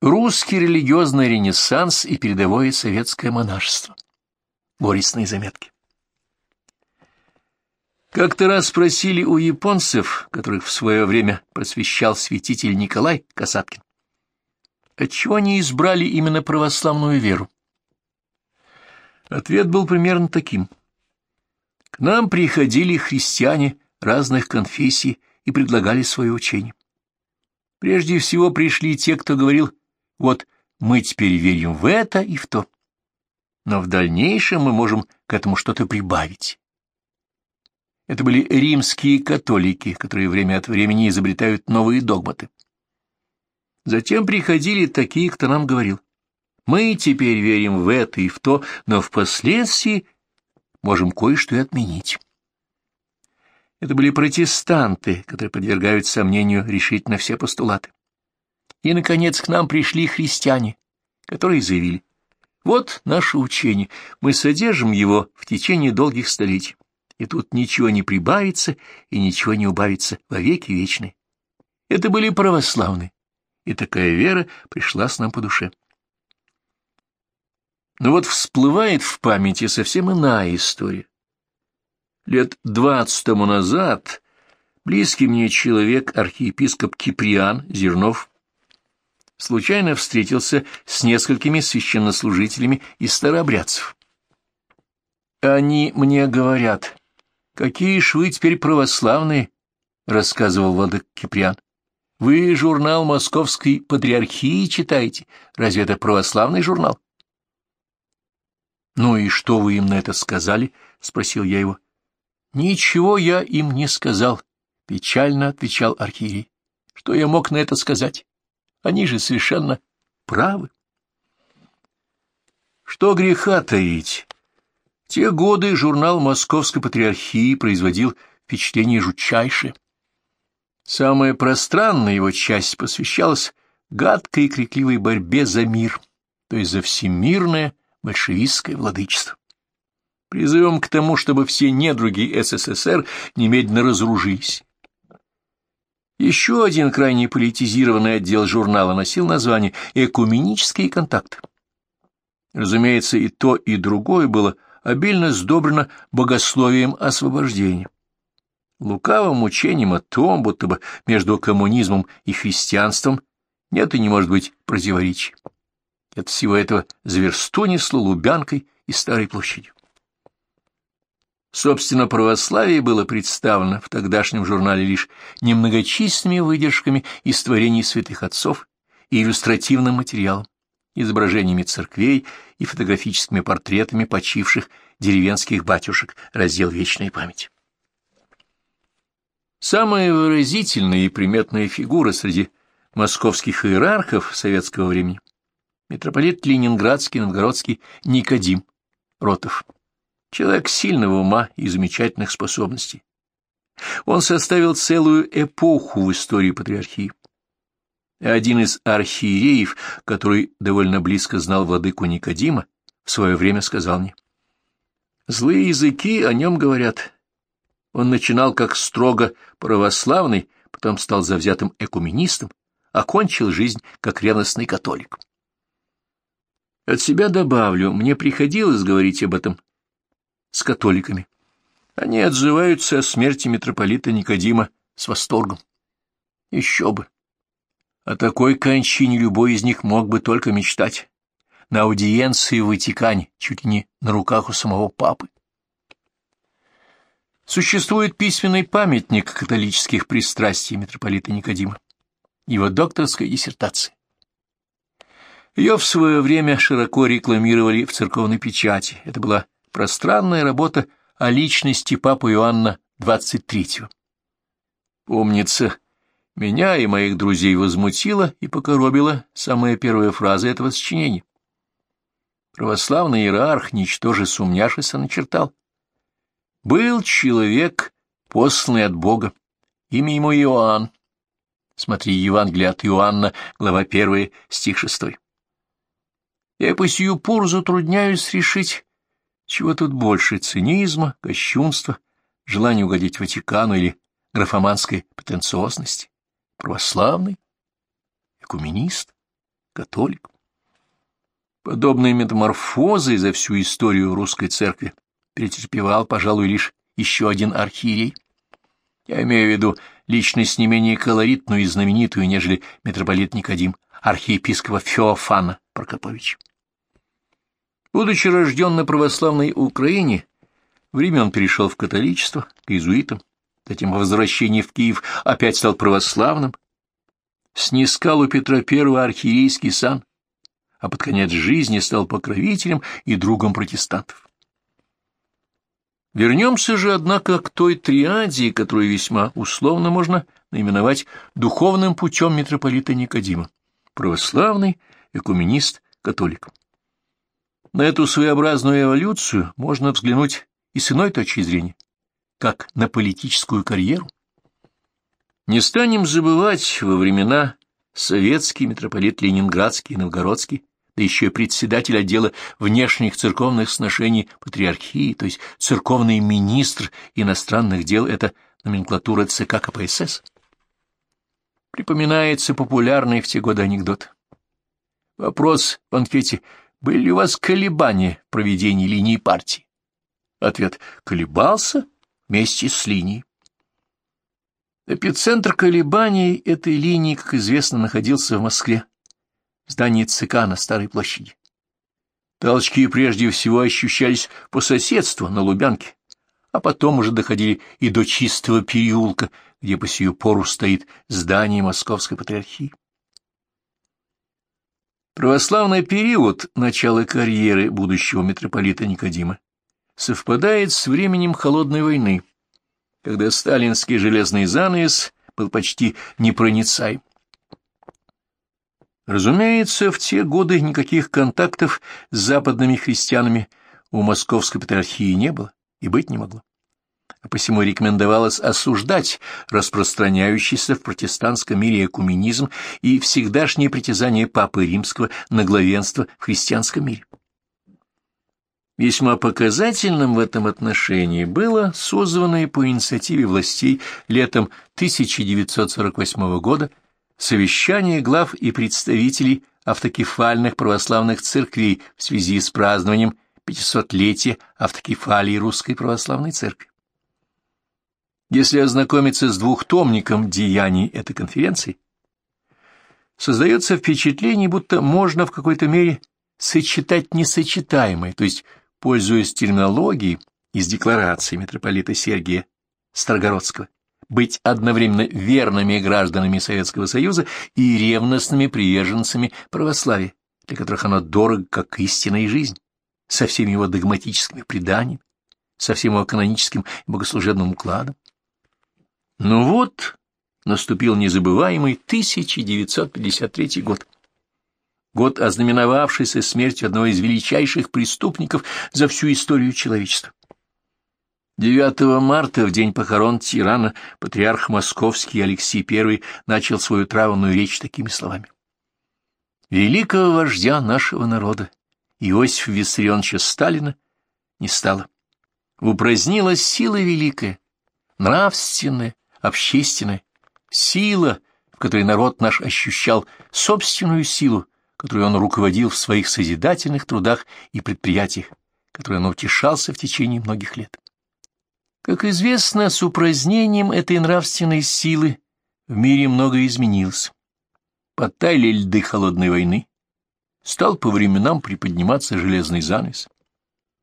Русский религиозный ренессанс и передовое советское монашество. Горестные заметки. Как-то раз спросили у японцев, которых в свое время просвещал святитель Николай Касаткин, отчего они избрали именно православную веру. Ответ был примерно таким. К нам приходили христиане разных конфессий и предлагали свое учение. Прежде всего пришли те, кто говорил вот мы теперь верим в это и в то. Но в дальнейшем мы можем к этому что-то прибавить. Это были римские католики, которые время от времени изобретают новые догматы. Затем приходили такие, кто нам говорил. Мы теперь верим в это и в то, но впоследствии можем кое-что и отменить. Это были протестанты, которые подвергают сомнению решительно все постулаты. И, наконец, к нам пришли христиане, которые заявили, вот наше учение, мы содержим его в течение долгих столетий, и тут ничего не прибавится и ничего не убавится во веки вечные. Это были православные, и такая вера пришла с нам по душе. Но вот всплывает в памяти совсем иная история. Лет двадцать тому назад близкий мне человек, архиепископ Киприан Зернов, случайно встретился с несколькими священнослужителями из старообрядцев. «Они мне говорят, какие ж вы теперь православные», — рассказывал Владык Киприан. «Вы журнал Московской Патриархии читаете. Разве это православный журнал?» «Ну и что вы им на это сказали?» — спросил я его. «Ничего я им не сказал», — печально отвечал архиерей. «Что я мог на это сказать? Они же совершенно правы. Что греха таить? те годы журнал Московской Патриархии производил впечатление жутчайшее. Самая пространная его часть посвящалась гадкой и крикливой борьбе за мир, то есть за всемирное большевистское владычество. Призывом к тому, чтобы все недруги СССР немедленно разоружились. Еще один крайне политизированный отдел журнала носил название «Экуменические контакты». Разумеется, и то, и другое было обильно сдобрено богословием освобождения. Лукавым учением о том, будто бы между коммунизмом и христианством нет и не может быть противоречий. От всего этого зверство несло Лубянкой и Старой площадью. Собственно, православие было представлено в тогдашнем журнале лишь немногочисленными выдержками из творений святых отцов и иллюстративным материалом, изображениями церквей и фотографическими портретами почивших деревенских батюшек, раздел «Вечная память». Самая выразительная и приметная фигура среди московских иерархов советского времени — митрополит Ленинградский, Новгородский Никодим Ротов. Человек сильного ума и замечательных способностей. Он составил целую эпоху в истории патриархии. Один из архиереев, который довольно близко знал владыку Никодима, в свое время сказал мне, «Злые языки о нем говорят. Он начинал как строго православный, потом стал завзятым экуменистом, окончил жизнь как ревностный католик». От себя добавлю, мне приходилось говорить об этом с католиками. Они отзываются о смерти митрополита Никодима с восторгом. Еще бы! О такой кончине любой из них мог бы только мечтать. На аудиенции в Ватикане, чуть ли не на руках у самого папы. Существует письменный памятник католических пристрастий митрополита Никодима, его докторской диссертации. Ее в свое время широко рекламировали в церковной печати. Это была пространная работа о личности папы Иоанна XXIII. Помнится, меня и моих друзей возмутила и покоробила самая первая фраза этого сочинения. Православный иерарх, ничтоже сумняшися, начертал. Был человек, посланный от Бога, имя ему Иоанн. Смотри Евангелие от Иоанна, глава 1, стих 6. Я по сию пору затрудняюсь решить, чего тут больше — цинизма, кощунства, желания угодить Ватикану или графоманской претенциозности? Православный? Экуменист? католик. Подобные метаморфозы за всю историю русской церкви претерпевал, пожалуй, лишь еще один архиерей. Я имею в виду личность не менее колоритную и знаменитую, нежели митрополит Никодим, архиепископа Феофана Прокопович. Будучи рожден на православной Украине, в Риме он перешел в католичество, к иезуитам, затем по возвращении в Киев опять стал православным, снискал у Петра I архиерейский сан, а под конец жизни стал покровителем и другом протестантов. Вернемся же, однако, к той триаде, которую весьма условно можно наименовать духовным путем митрополита Никодима — православный, экуменист, католик. На эту своеобразную эволюцию можно взглянуть и с иной точки зрения, как на политическую карьеру. Не станем забывать во времена советский митрополит Ленинградский и Новгородский да еще и председатель отдела внешних церковных сношений патриархии, то есть церковный министр иностранных дел, это номенклатура ЦК КПСС. Припоминается популярный в те годы анекдот. Вопрос в анкете «Были ли у вас колебания в проведении линии партии?» Ответ «Колебался вместе с линией». Эпицентр колебаний этой линии, как известно, находился в Москве здании ЦК на Старой площади. Толчки прежде всего ощущались по соседству на Лубянке, а потом уже доходили и до чистого переулка, где по сию пору стоит здание Московской Патриархии. Православный период начала карьеры будущего митрополита Никодима совпадает с временем Холодной войны, когда сталинский железный занавес был почти непроницаем. Разумеется, в те годы никаких контактов с западными христианами у московской патриархии не было и быть не могло. А посему рекомендовалось осуждать распространяющийся в протестантском мире экуменизм и всегдашнее притязание Папы Римского на главенство в христианском мире. Весьма показательным в этом отношении было созванное по инициативе властей летом 1948 года совещание глав и представителей автокефальных православных церквей в связи с празднованием 500-летия автокефалии Русской Православной Церкви. Если ознакомиться с двухтомником деяний этой конференции, создается впечатление, будто можно в какой-то мере сочетать несочетаемое, то есть, пользуясь терминологией из декларации митрополита Сергия Старгородского, быть одновременно верными гражданами Советского Союза и ревностными приверженцами православия, для которых оно дорого, как истина и жизнь, со всеми его догматическими преданиями, со всем его каноническим богослужебным укладом. Ну вот, наступил незабываемый 1953 год. Год, ознаменовавшийся смертью одного из величайших преступников за всю историю человечества. 9 марта, в день похорон тирана, патриарх московский Алексей I начал свою травную речь такими словами. «Великого вождя нашего народа, Иосифа Виссарионовича Сталина, не стало. Упразднилась сила великая, нравственная, общественная, сила, в которой народ наш ощущал собственную силу, которую он руководил в своих созидательных трудах и предприятиях, которой он утешался в течение многих лет. Как известно, с упразднением этой нравственной силы в мире многое изменилось. Подтаяли льды холодной войны, стал по временам приподниматься железный занавес.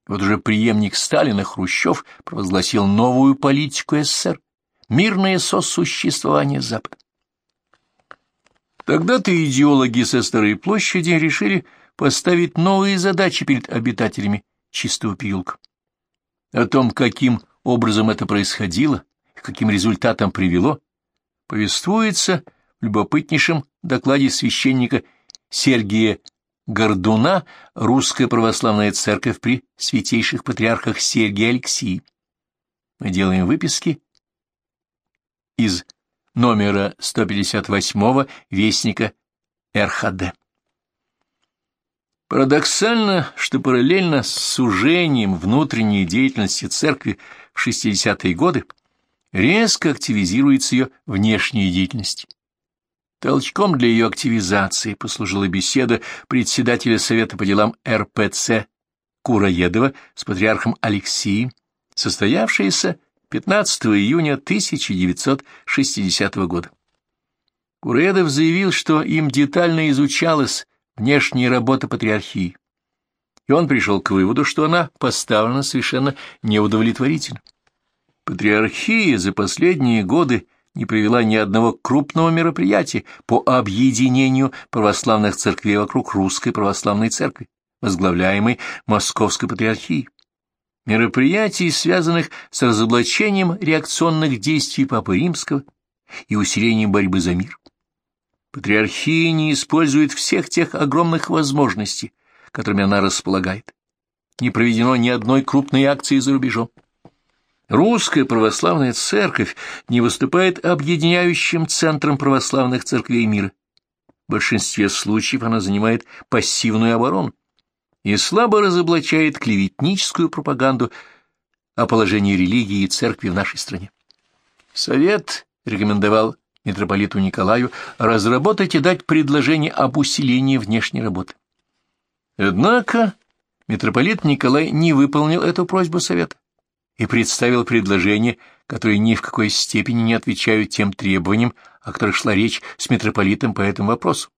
Вот уже преемник Сталина Хрущев провозгласил новую политику СССР — мирное сосуществование с Западом. Тогда-то идеологи со Старой площади решили поставить новые задачи перед обитателями чистого переулка. О том, каким образом это происходило, к каким результатам привело, повествуется в любопытнейшем докладе священника Сергия Гордуна «Русская православная церковь при святейших патриархах Сергия Алексии». Мы делаем выписки из номера 158 Вестника РХД. Парадоксально, что параллельно с сужением внутренней деятельности церкви в 60-е годы резко активизируется ее внешняя деятельность. Толчком для ее активизации послужила беседа председателя Совета по делам РПЦ Кураедова с патриархом Алексием, состоявшаяся 15 июня 1960 года. Кураедов заявил, что им детально изучалась внешняя работа патриархии, и он пришел к выводу, что она поставлена совершенно неудовлетворительно. Патриархия за последние годы не провела ни одного крупного мероприятия по объединению православных церквей вокруг Русской Православной Церкви, возглавляемой Московской Патриархией. Мероприятий, связанных с разоблачением реакционных действий Папы Римского и усилением борьбы за мир. Патриархия не использует всех тех огромных возможностей, которыми она располагает. Не проведено ни одной крупной акции за рубежом. Русская православная церковь не выступает объединяющим центром православных церквей мира. В большинстве случаев она занимает пассивную оборону и слабо разоблачает клеветническую пропаганду о положении религии и церкви в нашей стране. Совет рекомендовал митрополиту Николаю разработать и дать предложение об усилении внешней работы. Однако митрополит Николай не выполнил эту просьбу совета и представил предложения, которые ни в какой степени не отвечают тем требованиям, о которых шла речь с митрополитом по этому вопросу.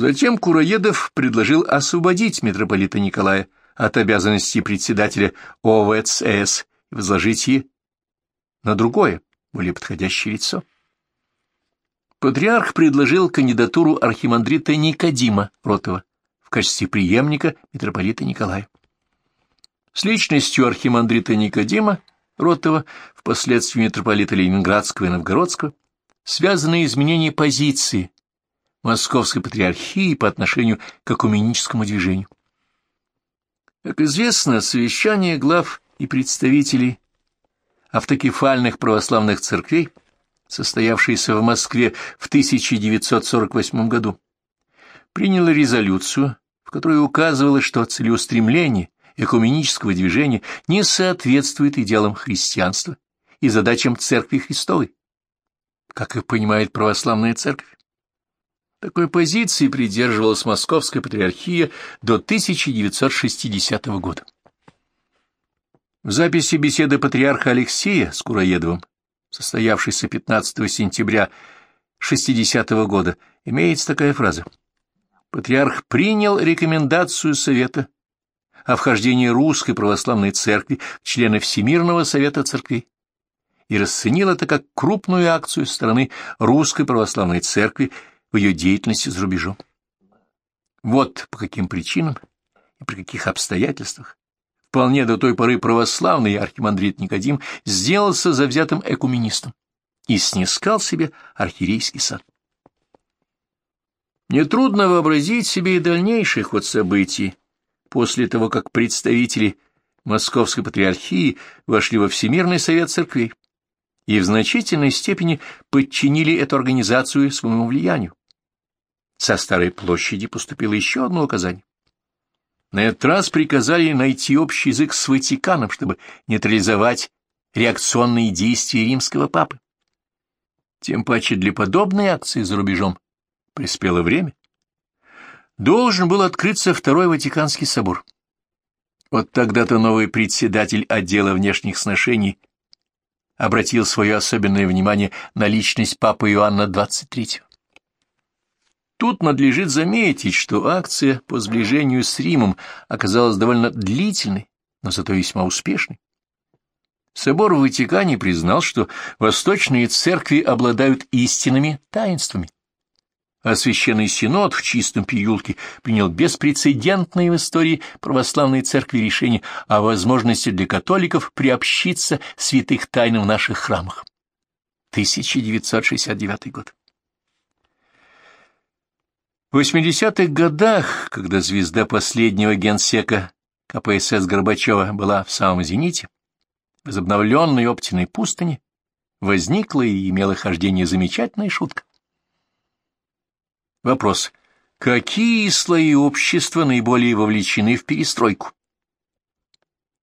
Затем Кураедов предложил освободить митрополита Николая от обязанности председателя ОВЦС и возложить ей на другое, более подходящее лицо. Патриарх предложил кандидатуру архимандрита Никодима Ротова в качестве преемника митрополита Николая. С личностью архимандрита Никодима Ротова, впоследствии митрополита Ленинградского и Новгородского, связаны изменения позиции Московской Патриархии по отношению к экуменическому движению. Как известно, совещание глав и представителей автокефальных православных церквей, состоявшееся в Москве в 1948 году, приняло резолюцию, в которой указывалось, что целеустремление экуменического движения не соответствует идеалам христианства и задачам Церкви Христовой, как их понимает православная церковь. Такой позиции придерживалась Московская патриархия до 1960 года. В записи беседы патриарха Алексея с Кураедовым, состоявшейся 15 сентября 60 года, имеется такая фраза. Патриарх принял рекомендацию Совета о вхождении Русской Православной Церкви в члены Всемирного Совета Церквей и расценил это как крупную акцию со стороны Русской Православной Церкви в ее деятельности за рубежом. Вот по каким причинам и при каких обстоятельствах вполне до той поры православный архимандрит Никодим сделался завзятым экуменистом и снискал себе архиерейский сан. Нетрудно вообразить себе и дальнейший ход событий после того, как представители Московской Патриархии вошли во Всемирный Совет Церквей и в значительной степени подчинили эту организацию своему влиянию. Со Старой площади поступило еще одно указание. На этот раз приказали найти общий язык с Ватиканом, чтобы нейтрализовать реакционные действия римского папы. Тем паче для подобной акции за рубежом приспело время должен был открыться Второй Ватиканский собор. Вот тогда-то новый председатель отдела внешних сношений обратил свое особенное внимание на личность Папы Иоанна XXIII. Тут надлежит заметить, что акция по сближению с Римом оказалась довольно длительной, но зато весьма успешной. Собор в Ватикане признал, что восточные церкви обладают истинными таинствами, а Священный Синод в Чистом Переулке принял беспрецедентное в истории православной церкви решение о возможности для католиков приобщиться святых тайн в наших храмах. 1969 год. В 80-х годах, когда звезда последнего генсека КПСС Горбачева была в самом зените, в возобновленной Оптиной пустыне возникла и имела хождение замечательная шутка. Вопрос. Какие слои общества наиболее вовлечены в перестройку?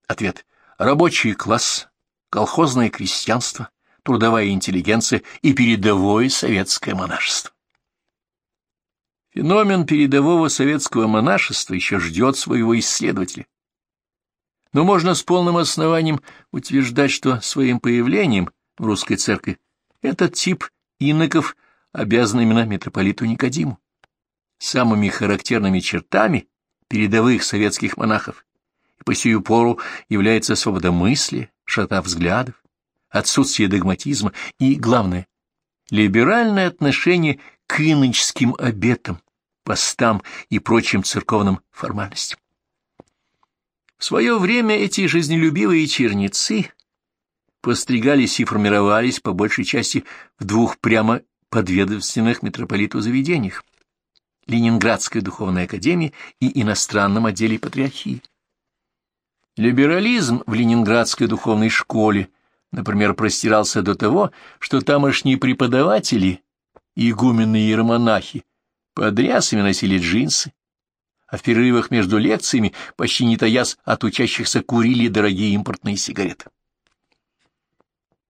Ответ. Рабочий класс, колхозное крестьянство, трудовая интеллигенция и передовое советское монашество. Феномен передового советского монашества еще ждет своего исследователя. Но можно с полным основанием утверждать, что своим появлением в русской церкви этот тип иноков обязан именно митрополиту Никодиму. Самыми характерными чертами передовых советских монахов и по сию пору является свобода мысли, шата взглядов, отсутствие догматизма и, главное, либеральное отношение к иноческим обетам, постам и прочим церковным формальностям. В свое время эти жизнелюбивые черницы постригались и формировались по большей части в двух прямо подведомственных митрополиту заведениях – Ленинградской духовной академии и иностранном отделе патриархии. Либерализм в Ленинградской духовной школе, например, простирался до того, что тамошние преподаватели, игумены и иеромонахи, под рясами носили джинсы, а в перерывах между лекциями, почти не таясь от учащихся, курили дорогие импортные сигареты.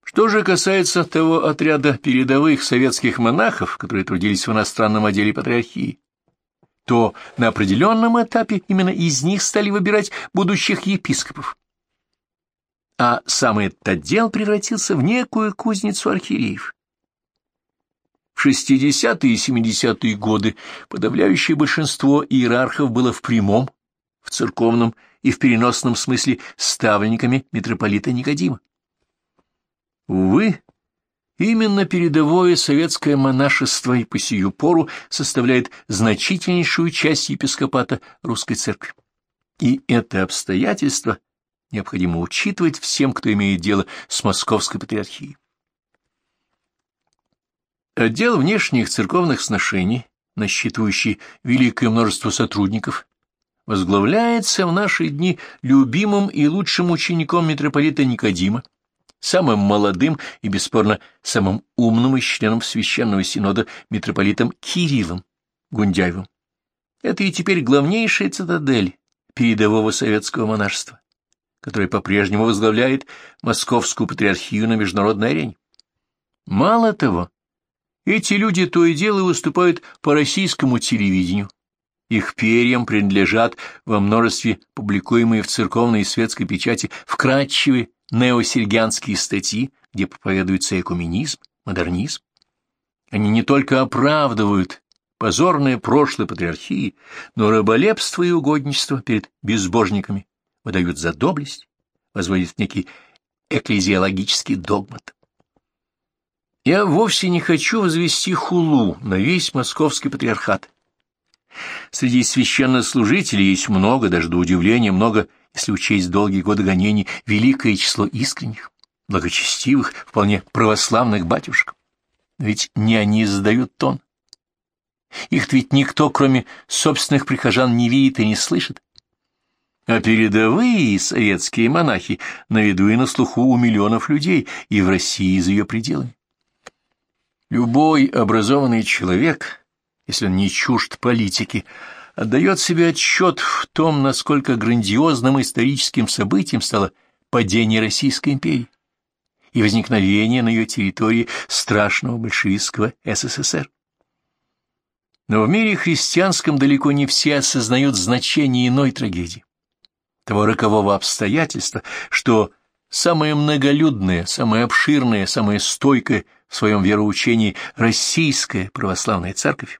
Что же касается того отряда передовых советских монахов, которые трудились в иностранном отделе патриархии, то на определенном этапе именно из них стали выбирать будущих епископов. А сам этот отдел превратился в некую кузницу архиереев. В 60-е и 70-е годы подавляющее большинство иерархов было в прямом, в церковном и в переносном смысле ставленниками митрополита Никодима. Увы, именно передовое советское монашество и по сию пору составляет значительнейшую часть епископата русской церкви. И это обстоятельство необходимо учитывать всем, кто имеет дело с московской патриархией. Отдел внешних церковных сношений, насчитывающий великое множество сотрудников, возглавляется в наши дни любимым и лучшим учеником митрополита Никодима, самым молодым и, бесспорно, самым умным из членов Священного Синода митрополитом Кириллом Гундяевым. Это и теперь главнейшая цитадель передового советского монашества, которая по-прежнему возглавляет Московскую патриархию на международной арене. Мало того, эти люди то и дело выступают по российскому телевидению. Их перьям принадлежат во множестве публикуемые в церковной и светской печати вкрадчивые неосельгянские статьи, где проповедуется экуменизм, модернизм. Они не только оправдывают позорное прошлое патриархии, но раболепство и угодничество перед безбожниками выдают за доблесть, возводят некий экклезиологический догмат. Я вовсе не хочу возвести хулу на весь московский патриархат. Среди священнослужителей есть много, даже до удивления, много если учесть долгие годы гонений, великое число искренних, благочестивых, вполне православных батюшек. Ведь не они задают тон. Их ведь никто, кроме собственных прихожан, не видит и не слышит. А передовые советские монахи на виду и на слуху у миллионов людей и в России за ее пределами. Любой образованный человек, если он не чужд политики, отдает себе отчет в том, насколько грандиозным историческим событием стало падение Российской империи и возникновение на ее территории страшного большевистского СССР. Но в мире христианском далеко не все осознают значение иной трагедии, того рокового обстоятельства, что самое многолюдное, самое обширное, самое стойкое в своем вероучении российская православная церковь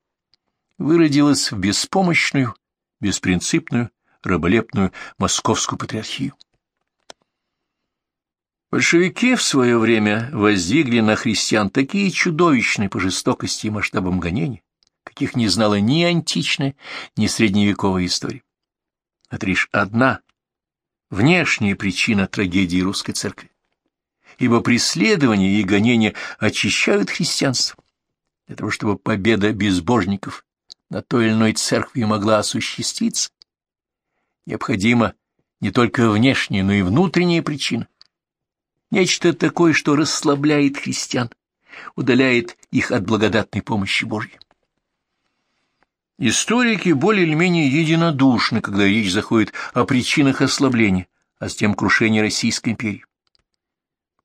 выродилась в беспомощную, беспринципную, раболепную московскую патриархию. Большевики в свое время воздвигли на христиан такие чудовищные по жестокости и масштабам гонений, каких не знала ни античная, ни средневековая история. Это лишь одна, внешняя причина трагедии русской церкви. Ибо преследования и гонения очищают христианство, для того, чтобы победа безбожников на той или иной церкви могла осуществиться, необходима не только внешняя, но и внутренняя причина. Нечто такое, что расслабляет христиан, удаляет их от благодатной помощи Божьей. Историки более или менее единодушны, когда речь заходит о причинах ослабления, а затем крушения Российской империи.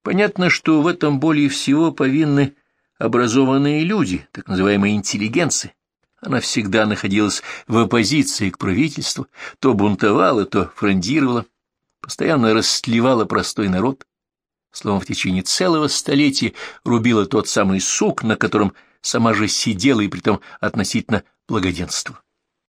Понятно, что в этом более всего повинны образованные люди, так называемые интеллигенции. Она всегда находилась в оппозиции к правительству, то бунтовала, то фрондировала, постоянно растлевала простой народ, словом, в течение целого столетия рубила тот самый сук, на котором сама же сидела и притом относительно благоденствовала.